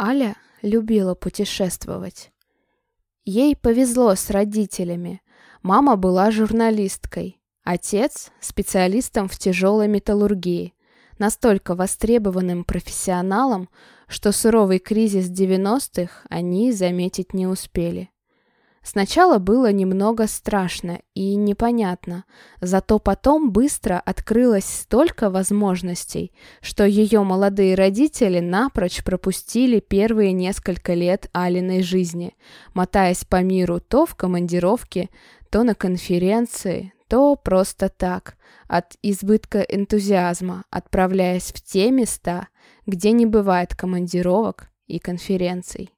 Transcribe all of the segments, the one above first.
Аля любила путешествовать. Ей повезло с родителями. Мама была журналисткой, отец – специалистом в тяжелой металлургии, настолько востребованным профессионалом, что суровый кризис 90-х они заметить не успели. Сначала было немного страшно и непонятно, зато потом быстро открылось столько возможностей, что ее молодые родители напрочь пропустили первые несколько лет Алиной жизни, мотаясь по миру то в командировке, то на конференции, то просто так, от избытка энтузиазма, отправляясь в те места, где не бывает командировок и конференций.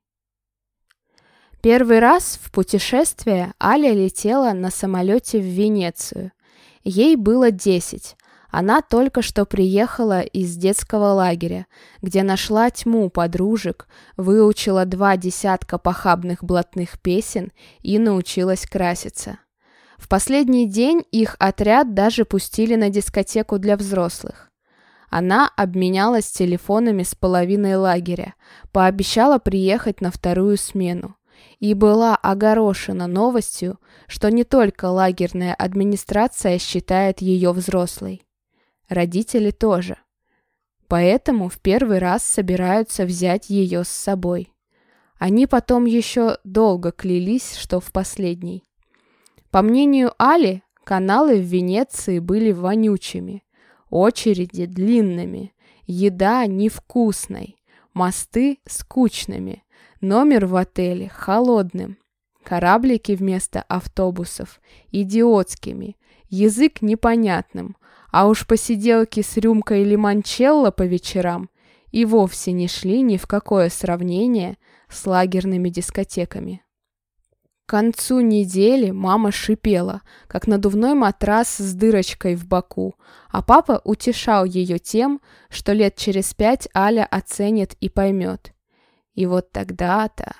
Первый раз в путешествие Аля летела на самолете в Венецию. Ей было 10. Она только что приехала из детского лагеря, где нашла тьму подружек, выучила два десятка похабных блатных песен и научилась краситься. В последний день их отряд даже пустили на дискотеку для взрослых. Она обменялась телефонами с половиной лагеря, пообещала приехать на вторую смену и была огорошена новостью, что не только лагерная администрация считает ее взрослой. Родители тоже. Поэтому в первый раз собираются взять ее с собой. Они потом еще долго клялись, что в последний. По мнению Али, каналы в Венеции были вонючими, очереди длинными, еда невкусной, мосты скучными, Номер в отеле холодным. Кораблики вместо автобусов идиотскими. Язык непонятным. А уж посиделки с рюмкой лимончелло по вечерам и вовсе не шли ни в какое сравнение с лагерными дискотеками. К концу недели мама шипела, как надувной матрас с дырочкой в боку, а папа утешал ее тем, что лет через пять Аля оценит и поймет. И вот тогда-то,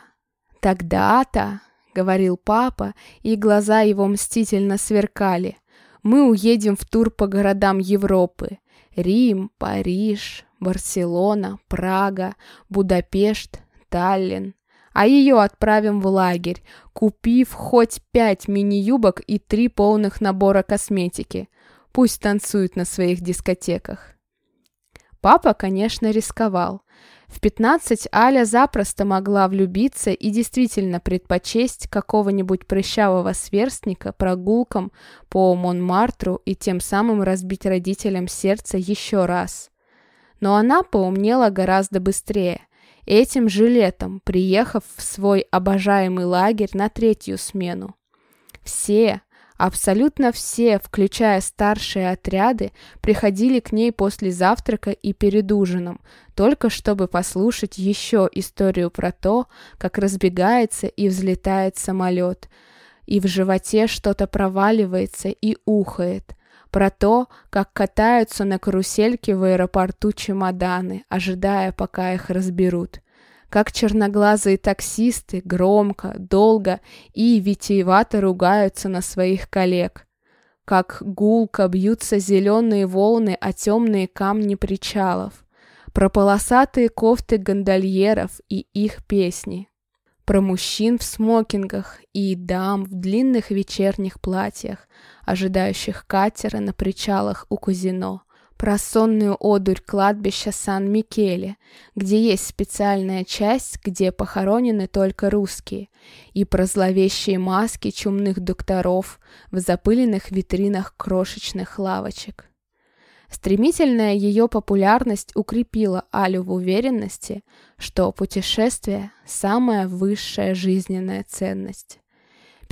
тогда-то, говорил папа, и глаза его мстительно сверкали, мы уедем в тур по городам Европы. Рим, Париж, Барселона, Прага, Будапешт, Таллин. А ее отправим в лагерь, купив хоть пять мини-юбок и три полных набора косметики. Пусть танцуют на своих дискотеках. Папа, конечно, рисковал. В 15 Аля запросто могла влюбиться и действительно предпочесть какого-нибудь прыщавого сверстника прогулкам по Монмартру и тем самым разбить родителям сердце еще раз. Но она поумнела гораздо быстрее. Этим же летом, приехав в свой обожаемый лагерь на третью смену. Все, Абсолютно все, включая старшие отряды, приходили к ней после завтрака и перед ужином, только чтобы послушать еще историю про то, как разбегается и взлетает самолет, и в животе что-то проваливается и ухает, про то, как катаются на карусельке в аэропорту чемоданы, ожидая, пока их разберут как черноглазые таксисты громко, долго и витиевато ругаются на своих коллег, как гулко бьются зеленые волны о темные камни причалов, про полосатые кофты гондольеров и их песни, про мужчин в смокингах и дам в длинных вечерних платьях, ожидающих катера на причалах у казино, про сонную одурь кладбища Сан-Микеле, где есть специальная часть, где похоронены только русские, и про зловещие маски чумных докторов в запыленных витринах крошечных лавочек. Стремительная ее популярность укрепила Алю в уверенности, что путешествие – самая высшая жизненная ценность.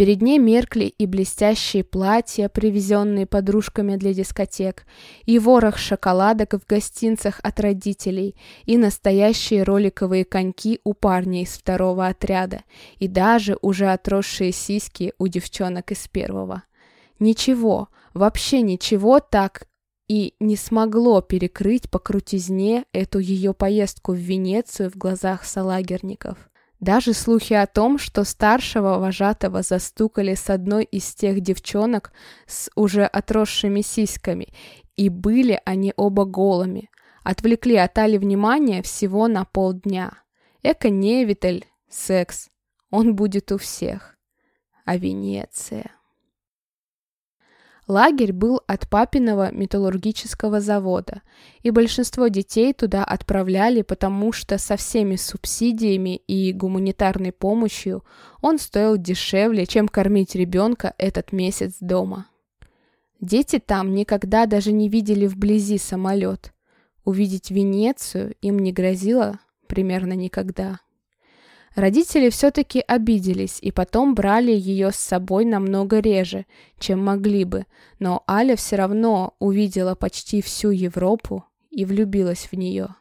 Перед ней меркли и блестящие платья, привезенные подружками для дискотек, и ворох шоколадок в гостинцах от родителей, и настоящие роликовые коньки у парня из второго отряда, и даже уже отросшие сиськи у девчонок из первого. Ничего, вообще ничего так и не смогло перекрыть по крутизне эту ее поездку в Венецию в глазах салагерников. Даже слухи о том, что старшего вожатого застукали с одной из тех девчонок с уже отросшими сиськами, и были они оба голыми, отвлекли от Али внимание всего на полдня. Эко-невитель, секс. Он будет у всех. А Венеция... Лагерь был от папиного металлургического завода, и большинство детей туда отправляли, потому что со всеми субсидиями и гуманитарной помощью он стоил дешевле, чем кормить ребенка этот месяц дома. Дети там никогда даже не видели вблизи самолет. Увидеть Венецию им не грозило примерно никогда. Родители все-таки обиделись и потом брали ее с собой намного реже, чем могли бы, но Аля все равно увидела почти всю Европу и влюбилась в нее.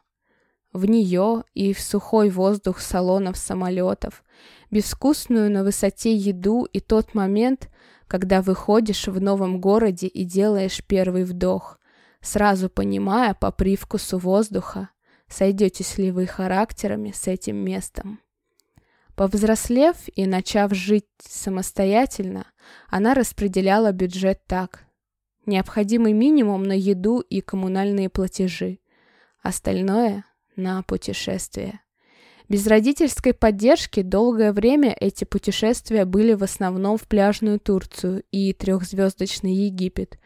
В нее и в сухой воздух салонов самолетов, безвкусную на высоте еду и тот момент, когда выходишь в новом городе и делаешь первый вдох, сразу понимая по привкусу воздуха, сойдетесь ли вы характерами с этим местом. Повзрослев и начав жить самостоятельно, она распределяла бюджет так. Необходимый минимум на еду и коммунальные платежи. Остальное — на путешествия. Без родительской поддержки долгое время эти путешествия были в основном в пляжную Турцию и трехзвездочный Египет.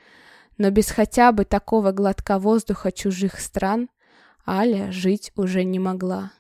Но без хотя бы такого глотка воздуха чужих стран Аля жить уже не могла.